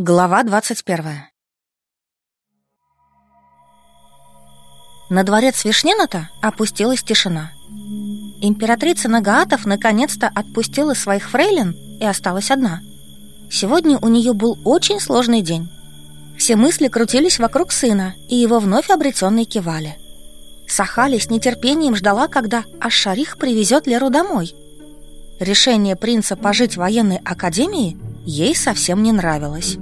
Глава 21 На дворец Вишнената опустилась тишина. Императрица Нагаатов наконец-то отпустила своих фрейлин и осталась одна. Сегодня у нее был очень сложный день. Все мысли крутились вокруг сына и его вновь обретенной кивали. Сахали с нетерпением ждала, когда Аш-Шарих привезет Леру домой. Решение принца пожить в военной академии ей совсем не нравилось.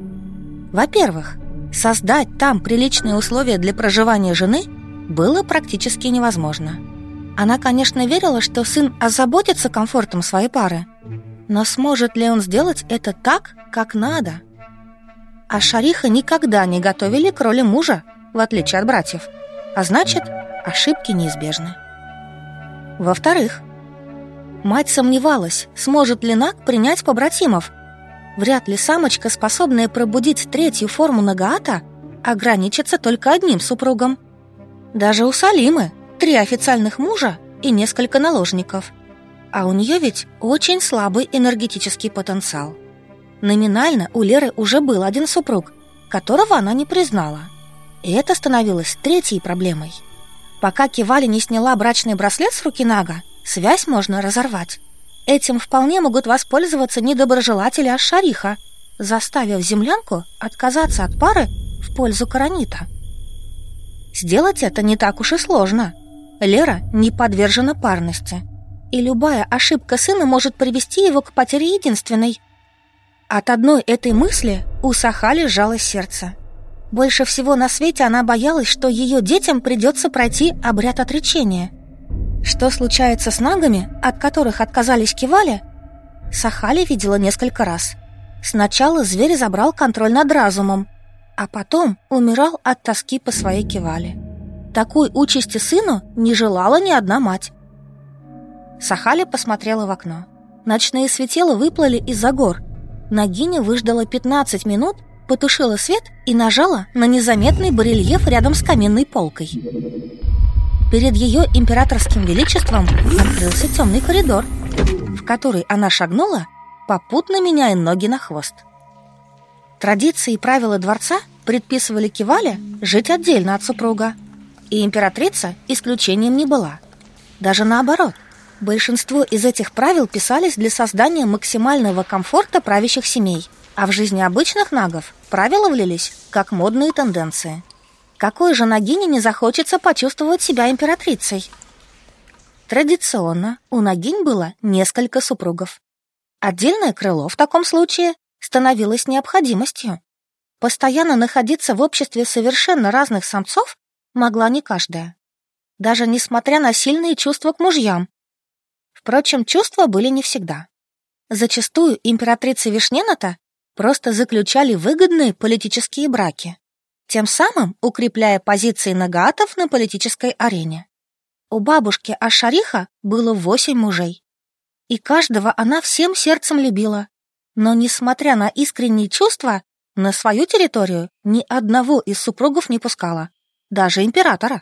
Во-первых, создать там приличные условия для проживания жены было практически невозможно. Она, конечно, верила, что сын озаботится комфортом своей пары, но сможет ли он сделать это так, как надо? А Шариха никогда не готовили к роли мужа, в отличие от братьев, а значит, ошибки неизбежны. Во-вторых, мать сомневалась, сможет ли Нак принять побратимов, Вряд ли самочка, способная пробудить третью форму Нагаата, ограничится только одним супругом. Даже у Салимы три официальных мужа и несколько наложников. А у нее ведь очень слабый энергетический потенциал. Номинально у Леры уже был один супруг, которого она не признала. И это становилось третьей проблемой. Пока Кивали не сняла брачный браслет с руки Нага, связь можно разорвать. Этим вполне могут воспользоваться недоброжелатели Ашариха, заставив землянку отказаться от пары в пользу Каранита. Сделать это не так уж и сложно. Лера не подвержена парности, и любая ошибка сына может привести его к потере единственной. От одной этой мысли у Сахали сжалось сердце. Больше всего на свете она боялась, что ее детям придется пройти обряд отречения – что случается с нагами, от которых отказались кивали, Сахали видела несколько раз. Сначала зверь забрал контроль над разумом, а потом умирал от тоски по своей кивали. Такой участи сыну не желала ни одна мать. Сахали посмотрела в окно. Ночные светила выплыли из-за гор. Нагиня выждала 15 минут, потушила свет и нажала на незаметный барельеф рядом с каменной полкой. Перед ее императорским величеством открылся темный коридор, в который она шагнула, попутно меняя ноги на хвост. Традиции и правила дворца предписывали Кивале жить отдельно от супруга, и императрица исключением не была. Даже наоборот, большинство из этих правил писались для создания максимального комфорта правящих семей, а в жизни обычных нагов правила влились как модные тенденции – какой же Нагине не захочется почувствовать себя императрицей? Традиционно у Нагинь было несколько супругов. Отдельное крыло в таком случае становилось необходимостью. Постоянно находиться в обществе совершенно разных самцов могла не каждая. Даже несмотря на сильные чувства к мужьям. Впрочем, чувства были не всегда. Зачастую императрицы Вишнената просто заключали выгодные политические браки тем самым укрепляя позиции нагатов на политической арене. У бабушки Ашариха было восемь мужей, и каждого она всем сердцем любила. Но, несмотря на искренние чувства, на свою территорию ни одного из супругов не пускала, даже императора.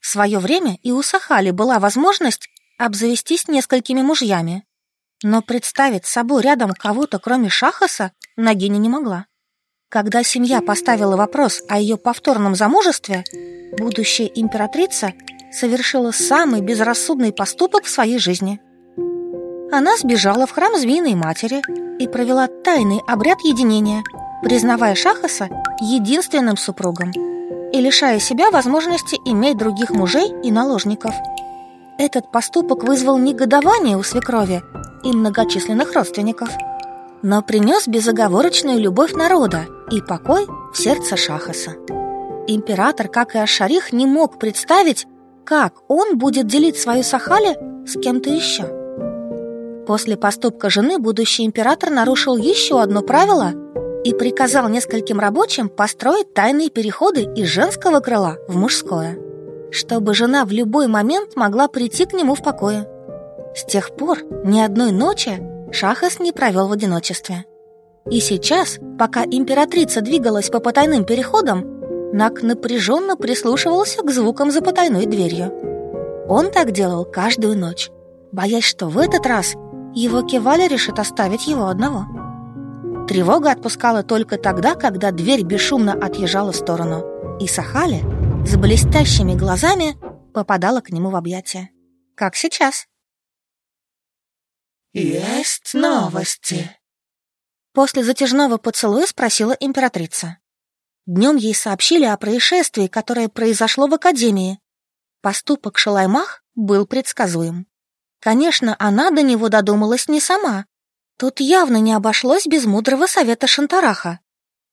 В свое время и у Сахали была возможность обзавестись несколькими мужьями, но представить собой рядом кого-то, кроме Шахаса, Нагиня не могла. Когда семья поставила вопрос о ее повторном замужестве, будущая императрица совершила самый безрассудный поступок в своей жизни. Она сбежала в храм Змеиной Матери и провела тайный обряд единения, признавая Шахаса единственным супругом и лишая себя возможности иметь других мужей и наложников. Этот поступок вызвал негодование у свекрови и многочисленных родственников – но принес безоговорочную любовь народа и покой в сердце Шахаса. Император, как и Ашарих, не мог представить, как он будет делить свою Сахали с кем-то еще. После поступка жены будущий император нарушил еще одно правило и приказал нескольким рабочим построить тайные переходы из женского крыла в мужское, чтобы жена в любой момент могла прийти к нему в покое. С тех пор ни одной ночи Шахас не провел в одиночестве. И сейчас, пока императрица двигалась по потайным переходам, Нак напряженно прислушивался к звукам за потайной дверью. Он так делал каждую ночь, боясь, что в этот раз его Кевали решит оставить его одного. Тревога отпускала только тогда, когда дверь бесшумно отъезжала в сторону, и Сахали с блестящими глазами попадала к нему в объятия. Как сейчас. «Есть новости?» После затяжного поцелуя спросила императрица. Днем ей сообщили о происшествии, которое произошло в Академии. Поступок Шалаймах был предсказуем. Конечно, она до него додумалась не сама. Тут явно не обошлось без мудрого совета Шантараха.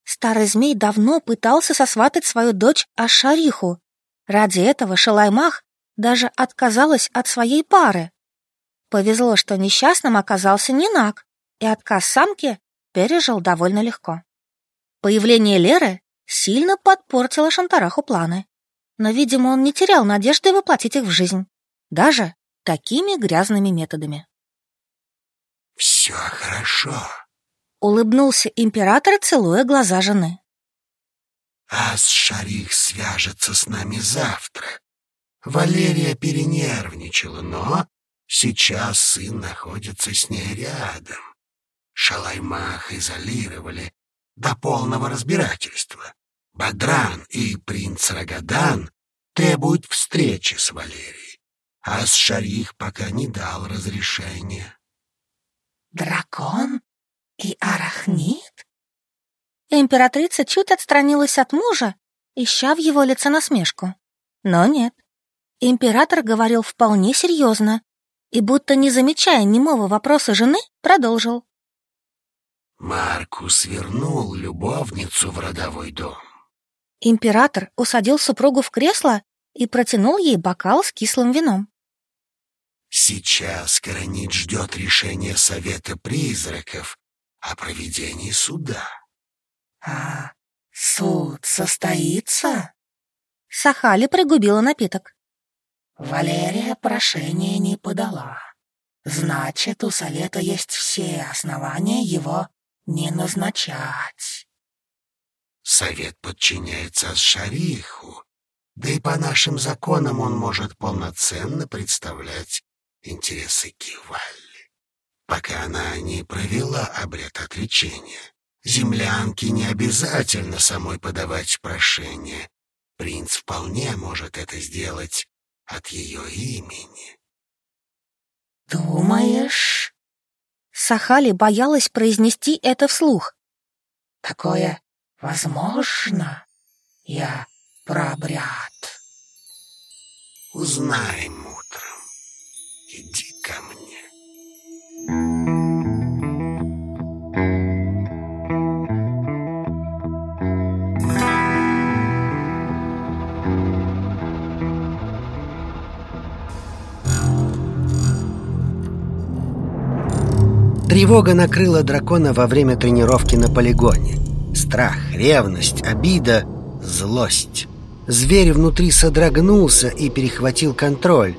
Старый змей давно пытался сосватать свою дочь Ашариху. Ради этого Шалаймах даже отказалась от своей пары. Повезло, что несчастным оказался Нинак, и отказ самки пережил довольно легко. Появление Леры сильно подпортило Шантараху планы. Но, видимо, он не терял надежды воплотить их в жизнь. Даже такими грязными методами. «Все хорошо», — улыбнулся император, целуя глаза жены. «Ас-Шарих свяжется с нами завтра. Валерия перенервничала, но сейчас сын находится с ней рядом. Шалаймах изолировали до полного разбирательства. Бадран и принц Рагадан требуют встречи с Валерией, а с Шарих пока не дал разрешения. «Дракон и арахнит?» Императрица чуть отстранилась от мужа, ища в его лице насмешку. Но нет. Император говорил вполне серьезно и, будто не замечая немого вопроса жены, продолжил. Маркус вернул любовницу в родовой дом. Император усадил супругу в кресло и протянул ей бокал с кислым вином. Сейчас Каранит ждет решения Совета Призраков о проведении суда. А суд состоится? Сахали пригубила напиток. Валерия прошение не подала. Значит, у Совета есть все основания его не назначать. Совет подчиняется Шариху, да и по нашим законам он может полноценно представлять интересы Кивалли. Пока она не провела обряд отречения, землянке не обязательно самой подавать прошение. Принц вполне может это сделать от ее имени. «Думаешь?» Сахали боялась произнести это вслух. «Такое возможно? Я про обряд». «Узнаем утром. Иди Тревога накрыла дракона во время тренировки на полигоне. Страх, ревность, обида, злость. Зверь внутри содрогнулся и перехватил контроль.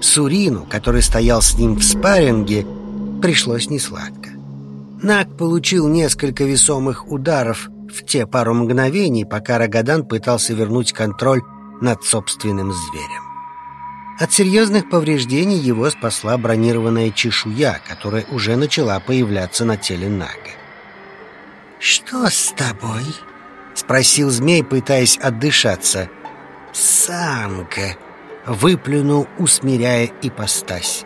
Сурину, который стоял с ним в спарринге, пришлось несладко. Наг получил несколько весомых ударов в те пару мгновений, пока Рагадан пытался вернуть контроль над собственным зверем. От серьезных повреждений его спасла бронированная чешуя, которая уже начала появляться на теле Нага. «Что с тобой?» — спросил змей, пытаясь отдышаться. «Самка!» — выплюнул, усмиряя ипостась.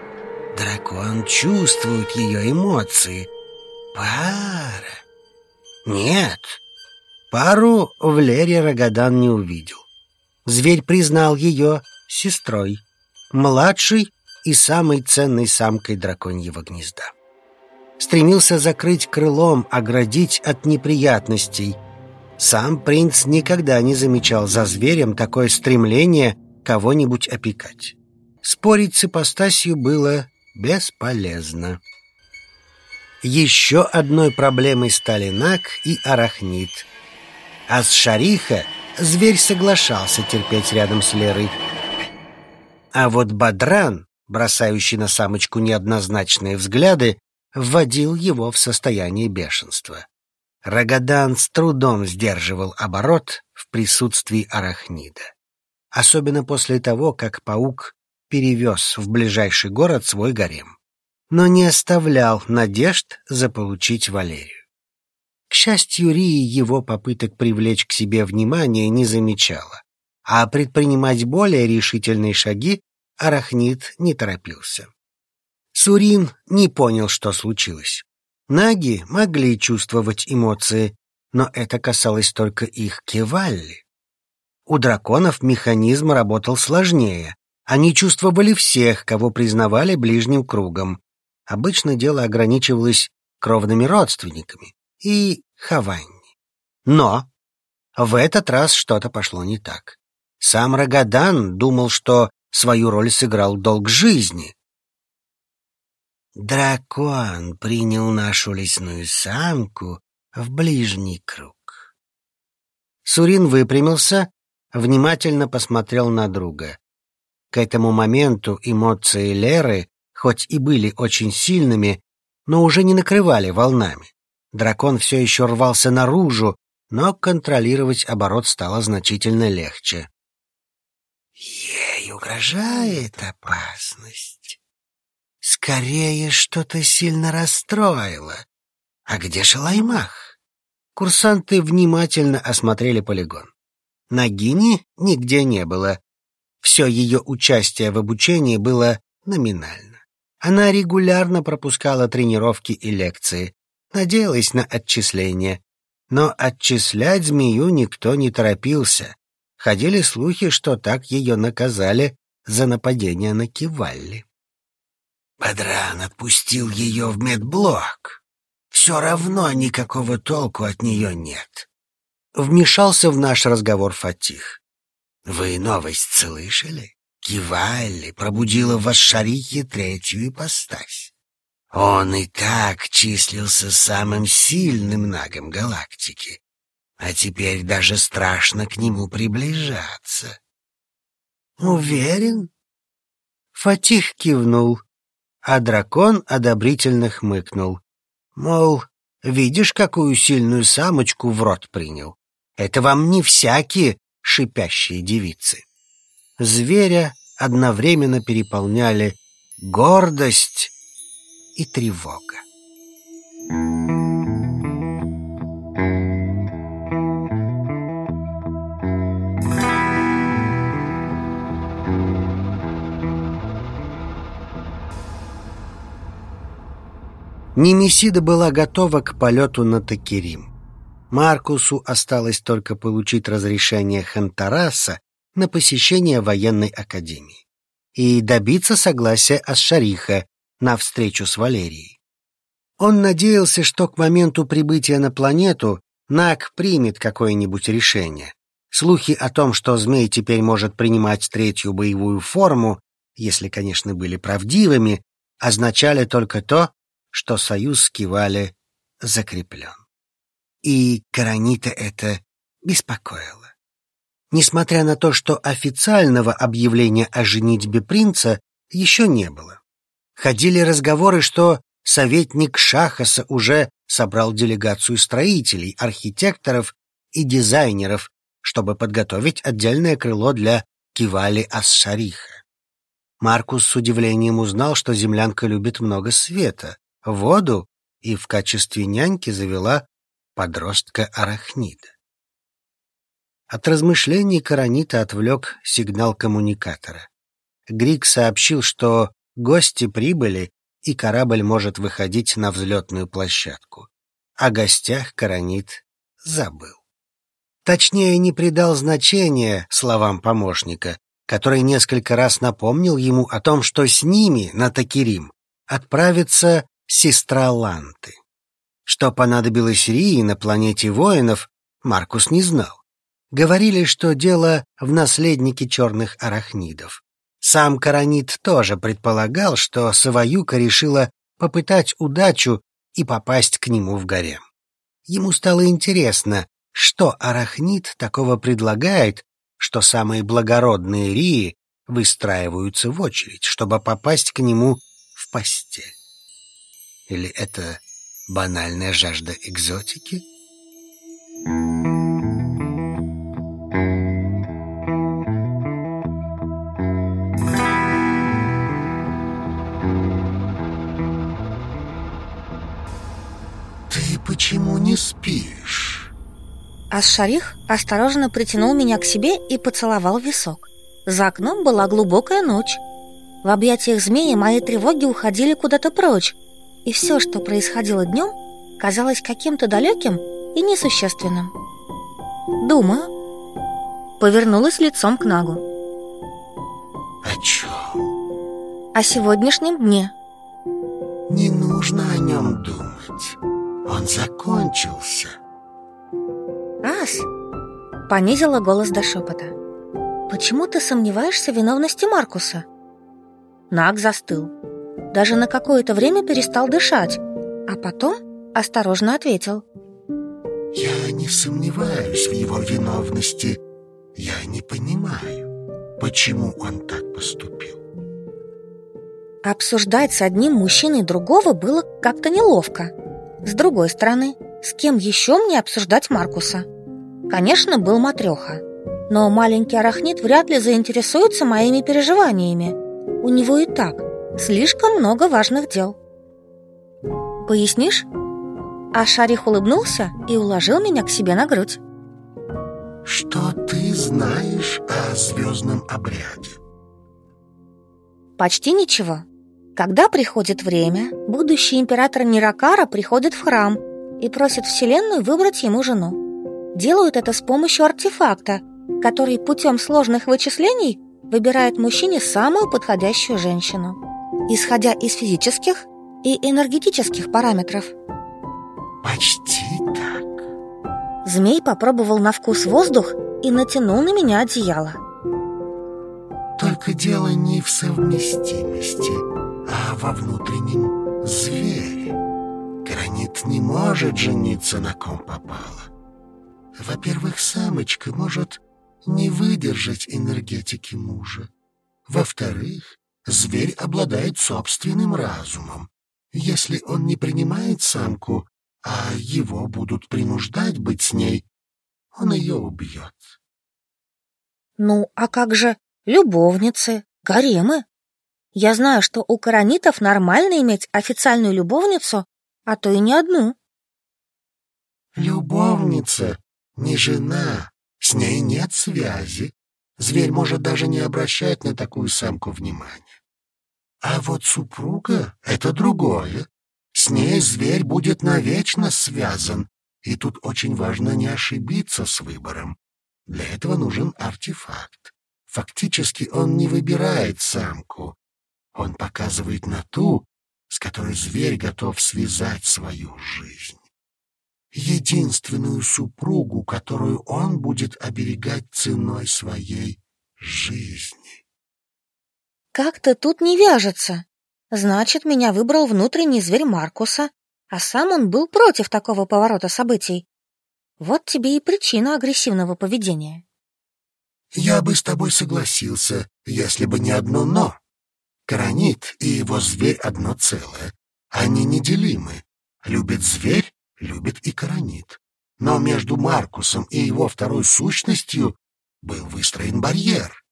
«Дракон чувствует ее эмоции. Пара!» «Нет!» Пару в Лере Рогадан не увидел. Зверь признал ее сестрой младшей и самой ценной самкой драконьего гнезда. Стремился закрыть крылом, оградить от неприятностей. Сам принц никогда не замечал за зверем такое стремление кого-нибудь опекать. Спорить с ипостасью было бесполезно. Еще одной проблемой стали Нак и Арахнит. А с Шариха зверь соглашался терпеть рядом с Лерой, а вот Бадран, бросающий на самочку неоднозначные взгляды, вводил его в состояние бешенства. Рагадан с трудом сдерживал оборот в присутствии арахнида. Особенно после того, как паук перевез в ближайший город свой гарем. Но не оставлял надежд заполучить Валерию. счастью, Рии его попыток привлечь к себе внимание не замечала, а предпринимать более решительные шаги Арахнит не торопился. Сурин не понял, что случилось. Наги могли чувствовать эмоции, но это касалось только их кевалли. У драконов механизм работал сложнее. Они чувствовали всех, кого признавали ближним кругом. Обычно дело ограничивалось кровными родственниками и Хаванни. Но в этот раз что-то пошло не так. Сам Рагадан думал, что свою роль сыграл долг жизни. Дракон принял нашу лесную самку в ближний круг. Сурин выпрямился внимательно посмотрел на друга. К этому моменту эмоции Леры, хоть и были очень сильными, но уже не накрывали волнами. Дракон все еще рвался наружу, но контролировать оборот стало значительно легче. Ей угрожает опасность. Скорее, что-то сильно расстроило. А где Шалаймах? Курсанты внимательно осмотрели полигон. Нагини нигде не было. Все ее участие в обучении было номинально. Она регулярно пропускала тренировки и лекции, надеялась на отчисление. Но отчислять змею никто не торопился. Ходили слухи, что так ее наказали за нападение на Кивалли. Бадран отпустил ее в медблок. Все равно никакого толку от нее нет вмешался в наш разговор Фатих. «Вы новость слышали? Кивалли пробудила в вас Шарихе третью ипостась. Он и так числился самым сильным нагом галактики, а теперь даже страшно к нему приближаться». «Уверен?» Фатих кивнул, а дракон одобрительно хмыкнул. Мол, видишь, какую сильную самочку в рот принял. Это вам не всякие шипящие девицы. Зверя одновременно переполняли гордость и тревога. Немесида была готова к полету на Такерим. Маркусу осталось только получить разрешение Хантараса на посещение военной академии и добиться согласия Асшариха на встречу с Валерией. Он надеялся, что к моменту прибытия на планету Нак примет какое-нибудь решение. Слухи о том, что змей теперь может принимать третью боевую форму, если, конечно, были правдивыми, означали только то, что союз с Кивали закреплен и Каранита это беспокоило. Несмотря на то, что официального объявления о женитьбе принца еще не было. Ходили разговоры, что советник Шахаса уже собрал делегацию строителей, архитекторов и дизайнеров, чтобы подготовить отдельное крыло для Кивали Ассариха. Маркус с удивлением узнал, что землянка любит много света, воду и в качестве няньки завела подростка-арахнида. От размышлений Каранита отвлек сигнал коммуникатора. Грик сообщил, что гости прибыли, и корабль может выходить на взлетную площадку. О гостях Каранит забыл. Точнее, не придал значения словам помощника, который несколько раз напомнил ему о том, что с ними на Такирим отправится сестра Ланты. Что понадобилось Рии на планете воинов, Маркус не знал. Говорили, что дело в наследнике черных арахнидов. Сам Каранит тоже предполагал, что Саваюка решила попытать удачу и попасть к нему в гарем. Ему стало интересно, что арахнит такого предлагает, что самые благородные Рии выстраиваются в очередь, чтобы попасть к нему в постель. Или это банальная жажда экзотики? Ты почему не спишь? Ас-Шарих осторожно притянул меня к себе и поцеловал висок. За окном была глубокая ночь. В объятиях змеи мои тревоги уходили куда-то прочь, и все, что происходило днем, казалось каким-то далеким и несущественным. Думаю, повернулась лицом к Нагу. О чем? О сегодняшнем дне. Не нужно о нем думать. Он закончился. Ас, понизила голос до шепота. Почему ты сомневаешься в виновности Маркуса? Наг застыл. Даже на какое-то время перестал дышать, а потом осторожно ответил. Я не сомневаюсь в его виновности. Я не понимаю, почему он так поступил. Обсуждать с одним мужчиной другого было как-то неловко. С другой стороны, с кем еще мне обсуждать Маркуса? Конечно, был Матреха. Но маленький арахнит вряд ли заинтересуется моими переживаниями. У него и так слишком много важных дел. Пояснишь? А Шарих улыбнулся и уложил меня к себе на грудь. Что ты знаешь о звездном обряде? Почти ничего. Когда приходит время, будущий император Ниракара приходит в храм и просит Вселенную выбрать ему жену. Делают это с помощью артефакта, который путем сложных вычислений выбирает мужчине самую подходящую женщину, исходя из физических и энергетических параметров. Почти так. Змей попробовал на вкус воздух и натянул на меня одеяло. Только дело не в совместимости, а во внутреннем звере. Гранит не может жениться на ком попало. Во-первых, самочка может не выдержать энергетики мужа. Во-вторых, зверь обладает собственным разумом. Если он не принимает самку, а его будут принуждать быть с ней, он ее убьет. Ну, а как же любовницы, гаремы? Я знаю, что у коронитов нормально иметь официальную любовницу, а то и не одну. Любовница, не жена, с ней нет связи. Зверь может даже не обращать на такую самку внимания. А вот супруга — это другое. С ней зверь будет навечно связан, и тут очень важно не ошибиться с выбором. Для этого нужен артефакт. Фактически он не выбирает самку, он показывает на ту, с которой зверь готов связать свою жизнь. Единственную супругу, которую он будет оберегать ценой своей жизни. Как-то тут не вяжется. Значит, меня выбрал внутренний зверь Маркуса, а сам он был против такого поворота событий. Вот тебе и причина агрессивного поведения. Я бы с тобой согласился, если бы не одно «но». Гранит и его зверь одно целое. Они неделимы. Любит зверь, любит и Коронит. Но между Маркусом и его второй сущностью был выстроен барьер.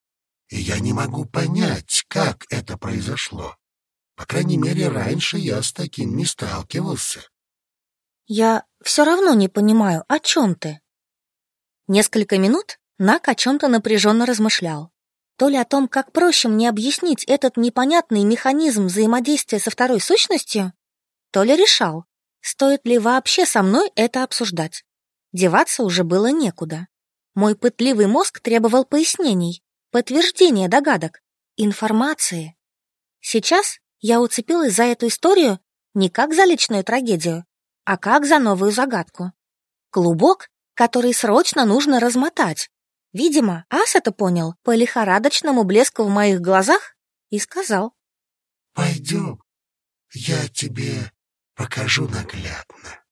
И я не могу понять, как это произошло. По крайней мере, раньше я с таким не сталкивался. Я все равно не понимаю, о чем ты. Несколько минут Нак о чем-то напряженно размышлял. То ли о том, как проще мне объяснить этот непонятный механизм взаимодействия со второй сущностью, то ли решал, стоит ли вообще со мной это обсуждать. Деваться уже было некуда. Мой пытливый мозг требовал пояснений, подтверждения догадок, информации. Сейчас я уцепилась за эту историю не как за личную трагедию, а как за новую загадку. Клубок, который срочно нужно размотать, Видимо, Ас это понял по лихорадочному блеску в моих глазах и сказал. «Пойдем, я тебе покажу наглядно».